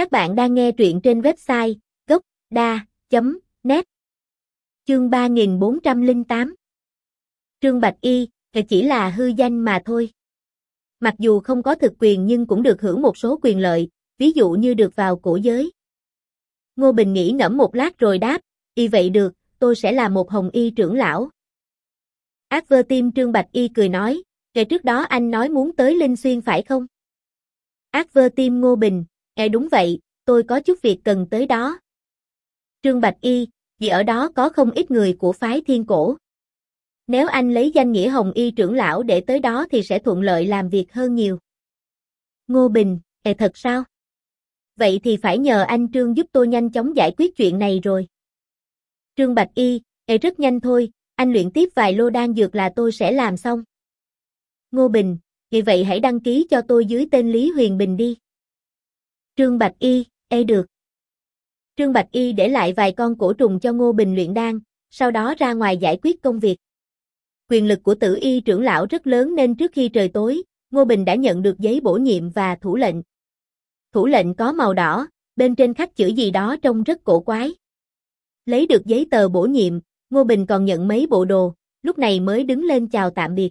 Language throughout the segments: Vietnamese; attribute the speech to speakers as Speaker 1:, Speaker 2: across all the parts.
Speaker 1: Các bạn đang nghe truyện trên website gốc.da.net Chương 3408 Trương Bạch Y, chỉ là hư danh mà thôi. Mặc dù không có thực quyền nhưng cũng được hưởng một số quyền lợi, ví dụ như được vào cổ giới. Ngô Bình nghĩ ngẫm một lát rồi đáp, y vậy được, tôi sẽ là một hồng y trưởng lão. Ác vơ tim Trương Bạch Y cười nói, ngày trước đó anh nói muốn tới Linh Xuyên phải không? Ác vơ tim Ngô Bình, e đúng vậy, tôi có chút việc cần tới đó. Trương Bạch Y, vì ở đó có không ít người của phái thiên cổ. Nếu anh lấy danh nghĩa Hồng Y trưởng lão để tới đó thì sẽ thuận lợi làm việc hơn nhiều. Ngô Bình, e thật sao? Vậy thì phải nhờ anh Trương giúp tôi nhanh chóng giải quyết chuyện này rồi. Trương Bạch Y, e rất nhanh thôi, anh luyện tiếp vài lô đan dược là tôi sẽ làm xong. Ngô Bình, vì vậy hãy đăng ký cho tôi dưới tên Lý Huyền Bình đi. Trương Bạch Y, e được. Trương Bạch Y để lại vài con cổ trùng cho Ngô Bình luyện đan, sau đó ra ngoài giải quyết công việc. Quyền lực của tử y trưởng lão rất lớn nên trước khi trời tối, Ngô Bình đã nhận được giấy bổ nhiệm và thủ lệnh. Thủ lệnh có màu đỏ, bên trên khắc chữ gì đó trông rất cổ quái. Lấy được giấy tờ bổ nhiệm, Ngô Bình còn nhận mấy bộ đồ, lúc này mới đứng lên chào tạm biệt.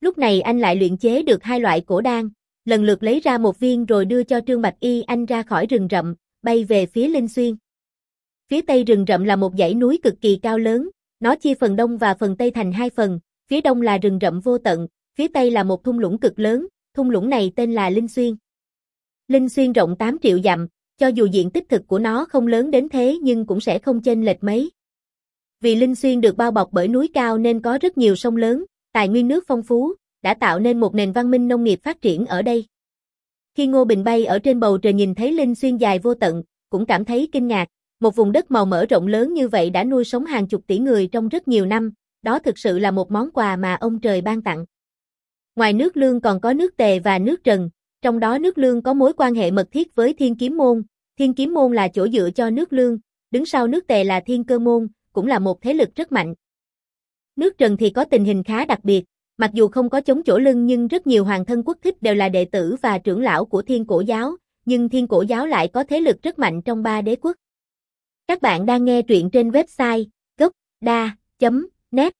Speaker 1: Lúc này anh lại luyện chế được hai loại cổ đan, lần lượt lấy ra một viên rồi đưa cho Trương Bạch Y anh ra khỏi rừng rậm, bay về phía Linh Xuyên. Phía tây rừng rậm là một dãy núi cực kỳ cao lớn, nó chia phần đông và phần tây thành hai phần, phía đông là rừng rậm vô tận, phía tây là một thung lũng cực lớn, thung lũng này tên là Linh Xuyên. Linh Xuyên rộng 8 triệu dặm, cho dù diện tích thực của nó không lớn đến thế nhưng cũng sẽ không chênh lệch mấy. Vì Linh Xuyên được bao bọc bởi núi cao nên có rất nhiều sông lớn, tài nguyên nước phong phú, đã tạo nên một nền văn minh nông nghiệp phát triển ở đây. Khi Ngô Bình bay ở trên bầu trời nhìn thấy Linh Xuyên dài vô tận, cũng cảm thấy kinh ngạc, một vùng đất màu mỡ rộng lớn như vậy đã nuôi sống hàng chục tỷ người trong rất nhiều năm, đó thực sự là một món quà mà ông trời ban tặng. Ngoài nước lương còn có nước tề và nước trần, trong đó nước lương có mối quan hệ mật thiết với thiên kiếm môn, thiên kiếm môn là chỗ dựa cho nước lương, đứng sau nước tề là thiên cơ môn, cũng là một thế lực rất mạnh. Nước Trần thì có tình hình khá đặc biệt, mặc dù không có chống chỗ lưng nhưng rất nhiều hoàng thân quốc thích đều là đệ tử và trưởng lão của thiên cổ giáo, nhưng thiên cổ giáo lại có thế lực rất mạnh trong ba đế quốc. Các bạn đang nghe truyện trên website gocda.net